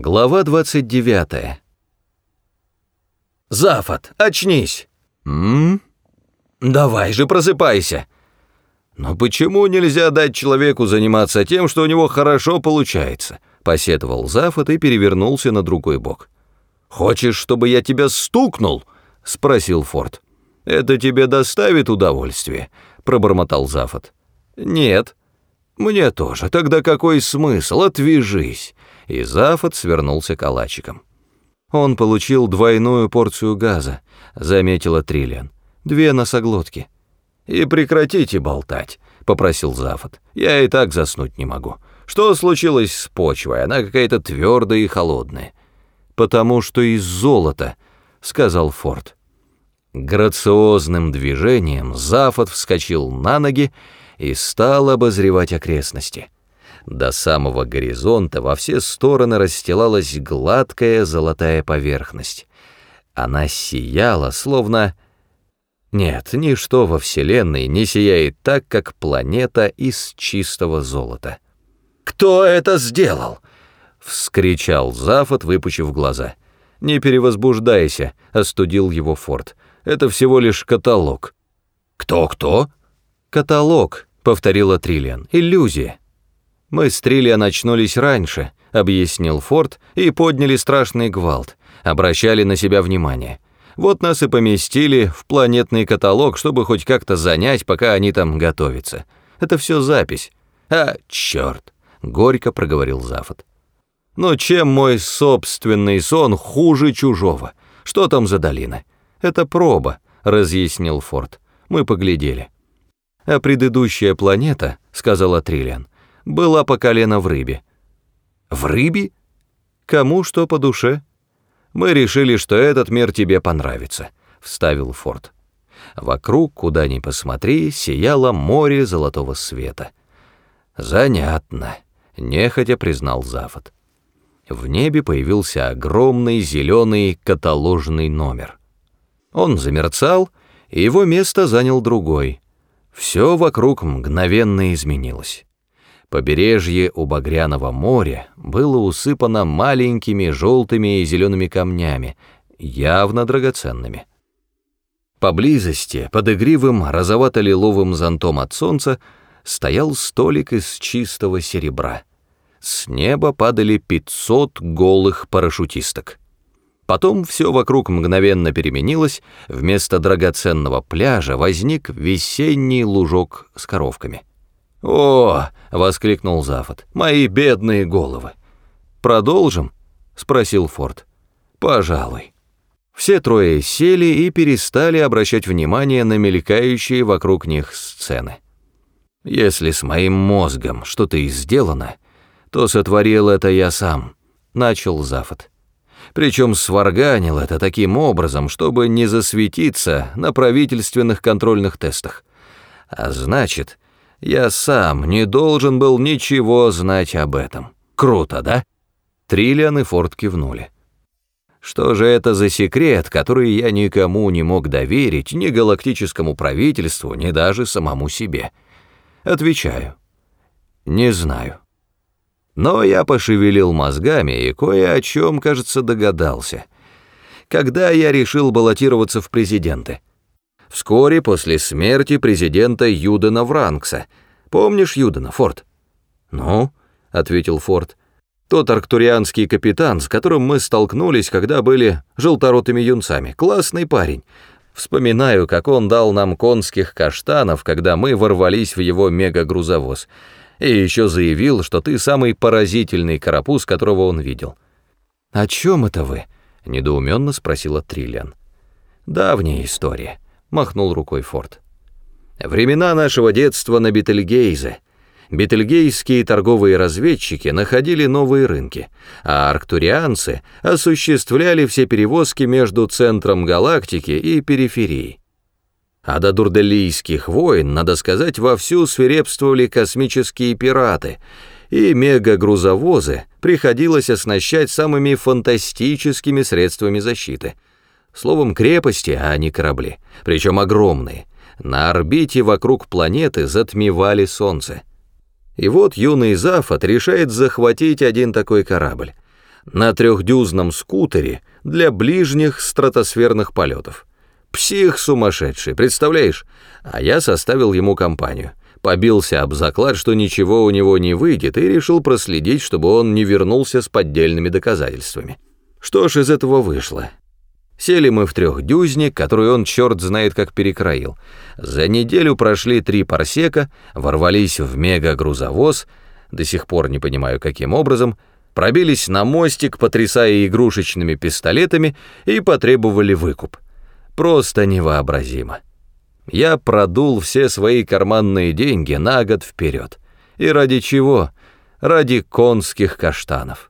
Глава 29. «Зафот, очнись!» «М? Давай же просыпайся!» «Но почему нельзя дать человеку заниматься тем, что у него хорошо получается?» Посетовал Зафот и перевернулся на другой бок. «Хочешь, чтобы я тебя стукнул?» — спросил Форд. «Это тебе доставит удовольствие?» — пробормотал Зафот. «Нет». «Мне тоже. Тогда какой смысл? Отвяжись!» И Зафот свернулся калачиком. «Он получил двойную порцию газа», — заметила Триллиан. «Две носоглотки». «И прекратите болтать», — попросил Зафот. «Я и так заснуть не могу. Что случилось с почвой? Она какая-то твердая и холодная». «Потому что из золота», — сказал Форд. Грациозным движением Зафот вскочил на ноги и стал обозревать окрестности. До самого горизонта во все стороны расстилалась гладкая золотая поверхность. Она сияла, словно... Нет, ничто во Вселенной не сияет так, как планета из чистого золота. «Кто это сделал?» — вскричал Зафот, выпучив глаза. «Не перевозбуждайся», — остудил его Форд. «Это всего лишь каталог». «Кто-кто?» «Каталог», — повторила Триллиан. «Иллюзия». «Мы с Триллиан очнулись раньше», — объяснил Форд, и подняли страшный гвалт, обращали на себя внимание. Вот нас и поместили в планетный каталог, чтобы хоть как-то занять, пока они там готовятся. Это все запись. А, черт, горько проговорил Зафот. Но чем мой собственный сон хуже чужого? Что там за долина? Это проба, разъяснил Форд. Мы поглядели. А предыдущая планета, сказала Триллиан, была по колено в рыбе. В рыбе? Кому что по душе? Мы решили, что этот мир тебе понравится, вставил Форд. Вокруг, куда ни посмотри, сияло море золотого света. Занятно, нехотя признал Зафот. В небе появился огромный зеленый каталожный номер. Он замерцал, и его место занял другой. Все вокруг мгновенно изменилось. Побережье у Багряного моря было усыпано маленькими желтыми и зелеными камнями, явно драгоценными. Поблизости, под игривым розовато-лиловым зонтом от солнца, стоял столик из чистого серебра. С неба падали 500 голых парашютисток. Потом все вокруг мгновенно переменилось, вместо драгоценного пляжа возник весенний лужок с коровками. «О!» — воскликнул Зафот. «Мои бедные головы!» «Продолжим?» — спросил Форд. «Пожалуй». Все трое сели и перестали обращать внимание на мелькающие вокруг них сцены. «Если с моим мозгом что-то и сделано, то сотворил это я сам», — начал Зафот. Причем сварганил это таким образом, чтобы не засветиться на правительственных контрольных тестах. А значит, я сам не должен был ничего знать об этом. Круто, да? Триллиан и Форд кивнули. Что же это за секрет, который я никому не мог доверить, ни галактическому правительству, ни даже самому себе? Отвечаю. Не знаю. Но я пошевелил мозгами и кое о чем, кажется, догадался. Когда я решил баллотироваться в президенты? Вскоре после смерти президента Юдена Вранкса. Помнишь Юдена, Форд? «Ну», — ответил Форд, — «тот арктурианский капитан, с которым мы столкнулись, когда были желторотыми юнцами. Классный парень. Вспоминаю, как он дал нам конских каштанов, когда мы ворвались в его мегагрузовоз. И еще заявил, что ты самый поразительный карапуз, которого он видел». «О чем это вы?» — недоуменно спросила Триллиан. «Давняя история» махнул рукой Форд. Времена нашего детства на Бетельгейзе. Бетельгейские торговые разведчики находили новые рынки, а арктурианцы осуществляли все перевозки между центром галактики и периферией. А до дурделийских войн, надо сказать, вовсю свирепствовали космические пираты, и мегагрузовозы приходилось оснащать самыми фантастическими средствами защиты — Словом, крепости, а не корабли, причем огромные. На орбите вокруг планеты затмевали Солнце. И вот юный Зафот решает захватить один такой корабль. на трехдюзном скутере для ближних стратосферных полетов. Псих сумасшедший, представляешь? А я составил ему компанию. Побился об заклад, что ничего у него не выйдет, и решил проследить, чтобы он не вернулся с поддельными доказательствами. Что ж из этого вышло? Сели мы в трехдюзник, который он черт знает как перекроил. За неделю прошли три парсека, ворвались в мегагрузовоз, до сих пор не понимаю каким образом, пробились на мостик, потрясая игрушечными пистолетами, и потребовали выкуп. Просто невообразимо. Я продул все свои карманные деньги на год вперед. И ради чего? Ради конских каштанов.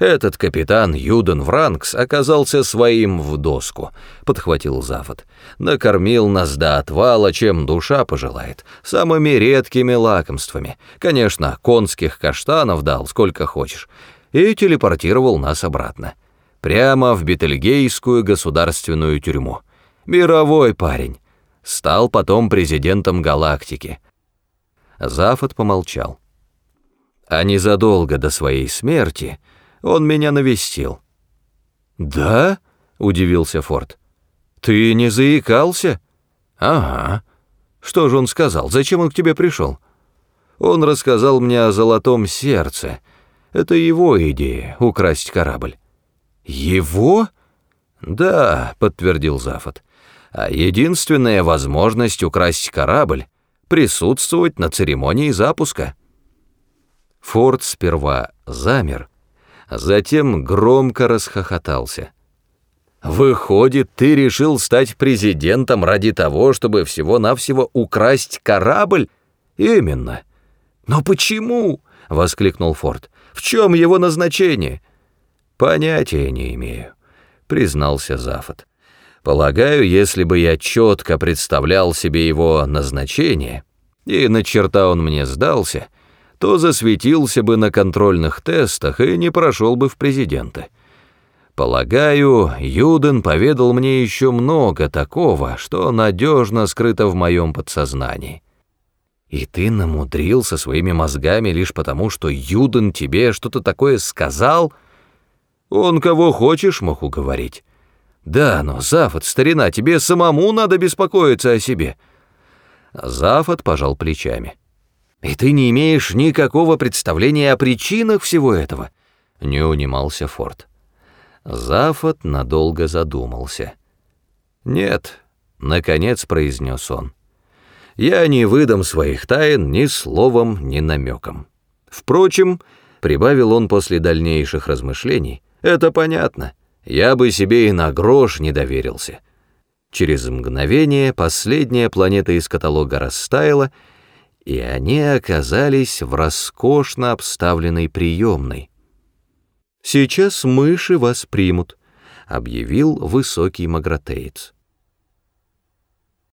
Этот капитан Юден Вранкс оказался своим в доску, подхватил Завод. Накормил нас до отвала, чем душа пожелает, самыми редкими лакомствами. Конечно, конских каштанов дал сколько хочешь. И телепортировал нас обратно. Прямо в Бетельгейскую государственную тюрьму. Мировой парень. Стал потом президентом галактики. Зафот помолчал. А незадолго до своей смерти он меня навестил». «Да?» — удивился Форд. «Ты не заикался?» «Ага. Что же он сказал? Зачем он к тебе пришел?» «Он рассказал мне о золотом сердце. Это его идея — украсть корабль». «Его?» «Да», — подтвердил Зафот. «А единственная возможность украсть корабль — присутствовать на церемонии запуска». Форд сперва замер, затем громко расхохотался. «Выходит, ты решил стать президентом ради того, чтобы всего-навсего украсть корабль?» «Именно». «Но почему?» — воскликнул Форд. «В чем его назначение?» «Понятия не имею», — признался Зафот. «Полагаю, если бы я четко представлял себе его назначение, и на черта он мне сдался, — то засветился бы на контрольных тестах и не прошел бы в президенты. Полагаю, Юден поведал мне еще много такого, что надежно скрыто в моем подсознании. И ты намудрился своими мозгами лишь потому, что Юден тебе что-то такое сказал? Он кого хочешь мог уговорить. Да, но, Зафот, старина, тебе самому надо беспокоиться о себе. Зафот пожал плечами. И ты не имеешь никакого представления о причинах всего этого?» Не унимался Форд. Зафот надолго задумался. «Нет», — наконец произнес он. «Я не выдам своих тайн ни словом, ни намеком. Впрочем, — прибавил он после дальнейших размышлений, — это понятно. Я бы себе и на грош не доверился». Через мгновение последняя планета из каталога растаяла, и они оказались в роскошно обставленной приемной. «Сейчас мыши вас примут», — объявил высокий магратеец.